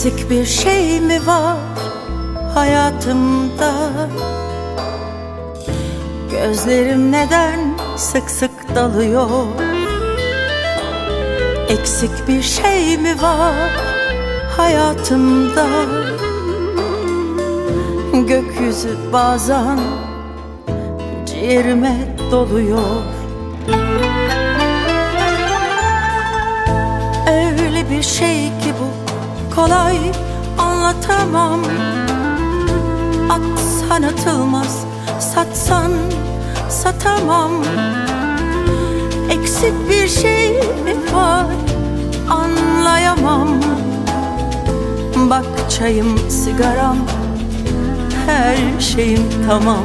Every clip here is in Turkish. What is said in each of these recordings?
Eksik bir şey mi var hayatımda? Gözlerim neden sık sık dalıyor? Eksik bir şey mi var hayatımda? Gökyüzü bazen ciğerime doluyor. Öyle bir şey ki bu kolay anlatamam. Atsan atılmaz satsan satamam. Eksik bir şey mi var? Anlayamam. Bak çayım sigaram her şeyim tamam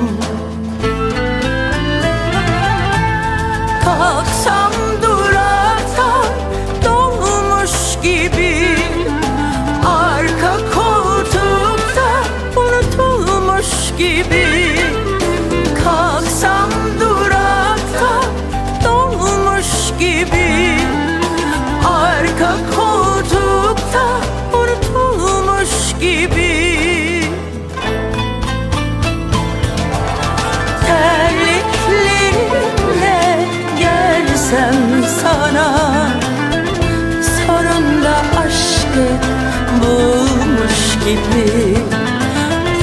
bulmuş gibi.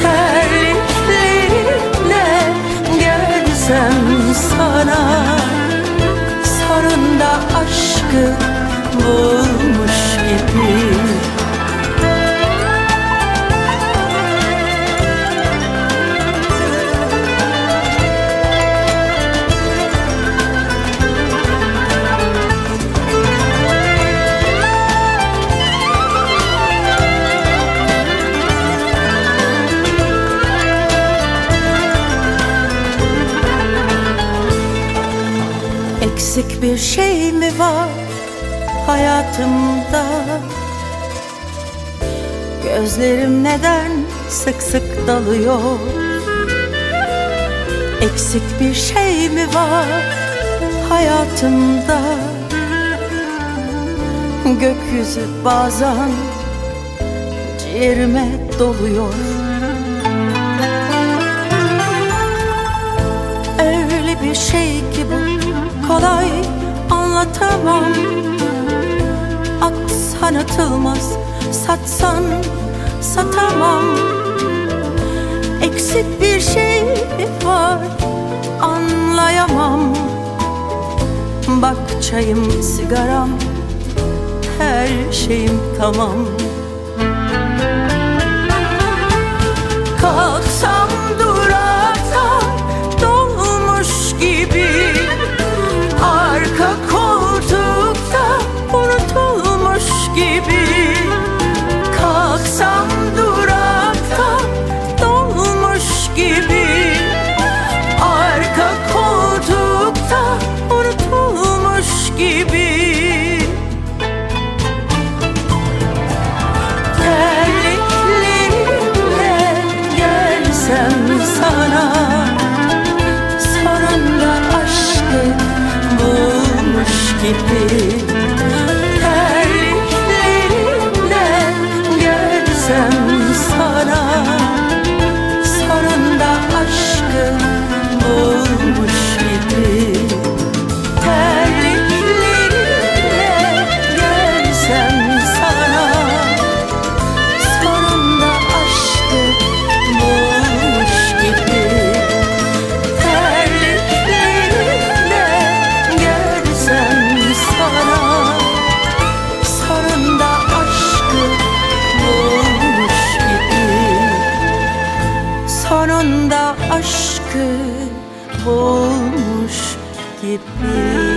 Terliklerimle gelsem sana Sonunda aşkı bulmuş Eksik bir şey mi var hayatımda? Gözlerim neden sık sık dalıyor? Eksik bir şey mi var hayatımda? Gökyüzü bazen ciğerime doluyor kolay anlatamam. Atsan atılmaz satsan satamam. Eksik bir şey var anlayamam. Bak çayım sigaram her şeyim tamam keep Bulmuş gibi